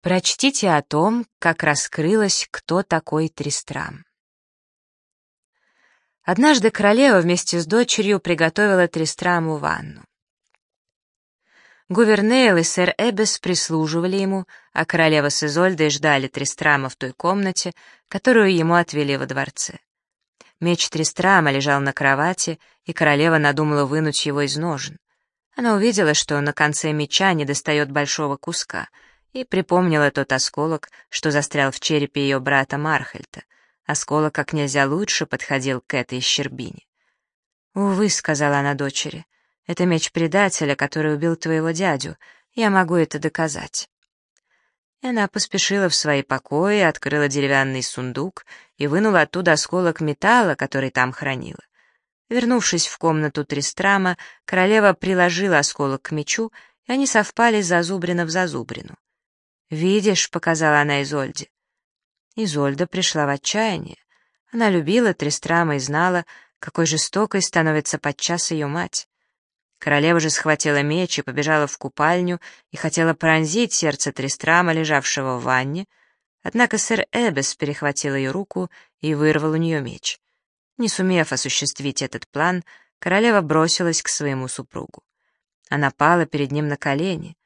Прочтите о том, как раскрылось, кто такой Тристрам. Однажды королева вместе с дочерью приготовила Тристраму ванну. Гувернейл и сэр Эббес прислуживали ему, а королева с Изольдой ждали Тристрама в той комнате, которую ему отвели во дворце. Меч Тристрама лежал на кровати, и королева надумала вынуть его из ножен. Она увидела, что на конце меча не достает большого куска — и припомнила тот осколок, что застрял в черепе ее брата Мархельта. Осколок как нельзя лучше подходил к этой щербине. «Увы», — сказала она дочери, — «это меч предателя, который убил твоего дядю. Я могу это доказать». И она поспешила в свои покои, открыла деревянный сундук и вынула оттуда осколок металла, который там хранила. Вернувшись в комнату Тристрама, королева приложила осколок к мечу, и они совпали зазубрина в зазубрину. «Видишь», — показала она Изольде. Изольда пришла в отчаяние. Она любила Тристрама и знала, какой жестокой становится подчас ее мать. Королева же схватила меч и побежала в купальню и хотела пронзить сердце Тристрама, лежавшего в ванне, однако сэр Эбес перехватил ее руку и вырвал у нее меч. Не сумев осуществить этот план, королева бросилась к своему супругу. Она пала перед ним на колени.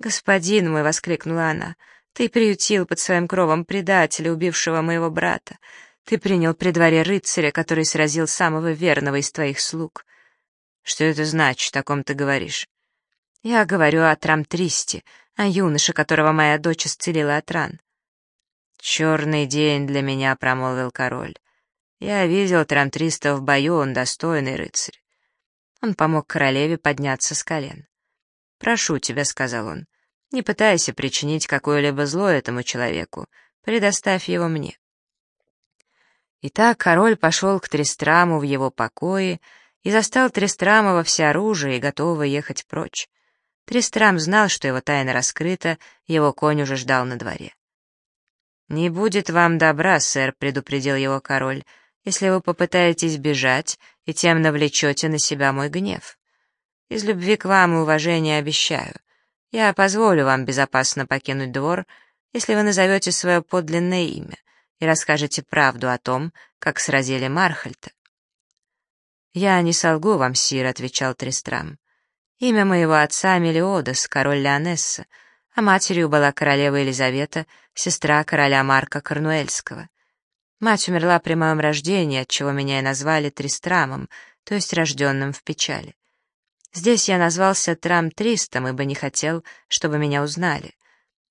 «Господин мой!» — воскликнула она. «Ты приютил под своим кровом предателя, убившего моего брата. Ты принял при дворе рыцаря, который сразил самого верного из твоих слуг. Что это значит, о ком ты говоришь?» «Я говорю о Трамтристе, о юноше, которого моя дочь исцелила от ран». «Черный день для меня», — промолвил король. «Я видел Трамтриста в бою, он достойный рыцарь». Он помог королеве подняться с колен. «Прошу тебя», — сказал он, — «не пытайся причинить какое-либо зло этому человеку, предоставь его мне». Итак, король пошел к Трестраму в его покое и застал Трестрама во всеоружии, готового ехать прочь. Трестрам знал, что его тайна раскрыта, его конь уже ждал на дворе. «Не будет вам добра, сэр», — предупредил его король, — «если вы попытаетесь бежать и тем навлечете на себя мой гнев». Из любви к вам и уважения обещаю. Я позволю вам безопасно покинуть двор, если вы назовете свое подлинное имя и расскажете правду о том, как сразили Мархальта. «Я не солгу вам, сир», — отвечал Трестрам. «Имя моего отца Мелиодас, король Леонесса, а матерью была королева Елизавета, сестра короля Марка Корнуэльского. Мать умерла при моем рождении, отчего меня и назвали Трестрамом, то есть рожденным в печали. Здесь я назвался Трам-Тристом, ибо не хотел, чтобы меня узнали.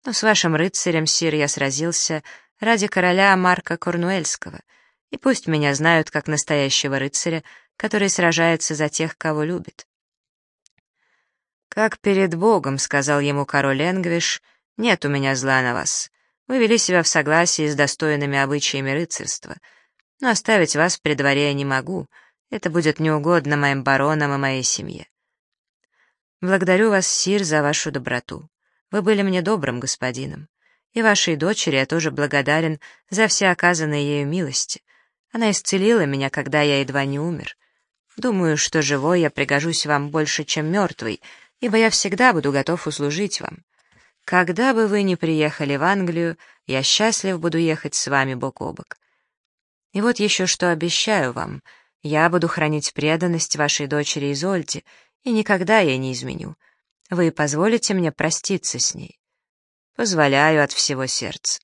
Но с вашим рыцарем, сир, я сразился ради короля Марка Корнуэльского, и пусть меня знают как настоящего рыцаря, который сражается за тех, кого любит. «Как перед Богом», — сказал ему король Энгвиш, — «нет у меня зла на вас. Вы вели себя в согласии с достойными обычаями рыцарства, но оставить вас при дворе я не могу, это будет неугодно моим баронам и моей семье. Благодарю вас, сир, за вашу доброту. Вы были мне добрым господином. И вашей дочери я тоже благодарен за все оказанные ею милости. Она исцелила меня, когда я едва не умер. Думаю, что живой я пригожусь вам больше, чем мертвый, ибо я всегда буду готов услужить вам. Когда бы вы ни приехали в Англию, я счастлив буду ехать с вами бок о бок. И вот еще что обещаю вам. Я буду хранить преданность вашей дочери Изольде, и никогда я не изменю. Вы позволите мне проститься с ней? Позволяю от всего сердца.